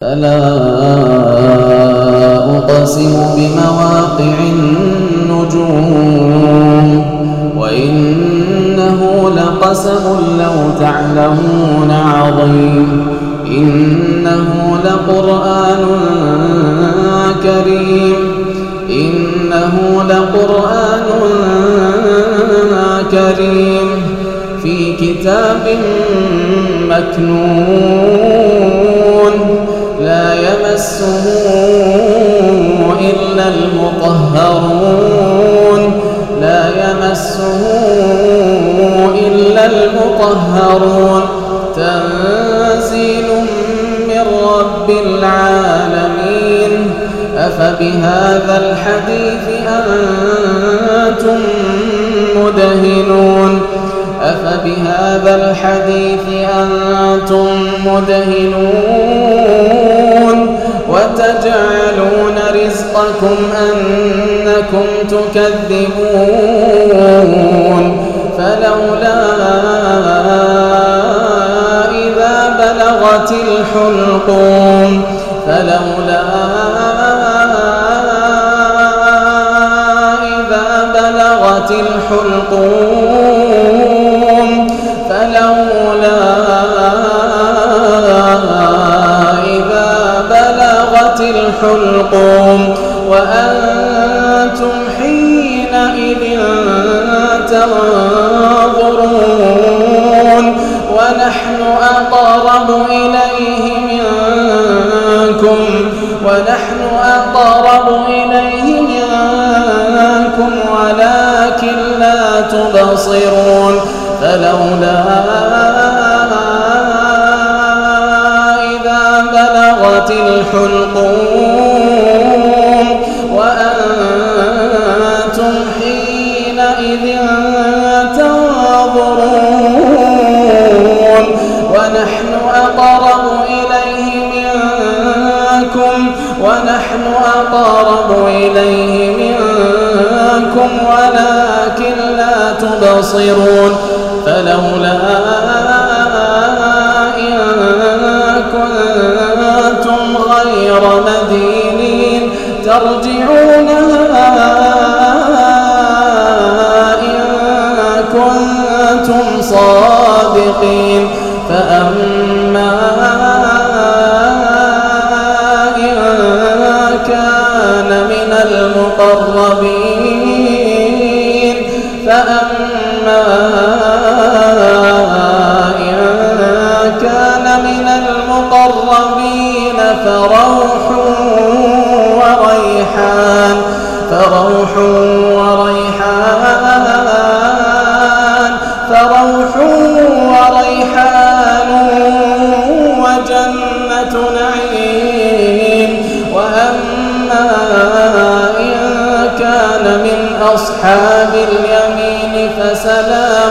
فلا أقسم بمواقع النجوم وإنه لقسم لو تعلمون عظيم إنه لقرآن كريم إنه لقرآن كريم في كتاب مكنون يمسه إلا المطهرون لا يمسه إلا المطهرون تنزيل من رب العالمين أفبهذا الحديث أنتم مدهنون أفبهذا الحديث أنتم مدهنون وتجعلون رزقكم أنكم تكذبون. فلولا إذا بلغت الحلقوم. فلولا إذا بلغت الحلقوم. فلولا الحلقوم وأنتم حينئذ تنظرون ونحن أقرب إليه منكم ونحن أقرب إليه منكم ولكن لا تبصرون فلولا بلغت الحلقوم. وأنتم حينئذ تنظرون. ونحن أقرب إليه منكم. ونحن أقرب إليه منكم. ولكن لا تبصرون. فلولا فأما إن كان من المقربين فروح وريحان فروح وريحان فروح وريحان وجنة نعيم. وأما إن كان من أصحاب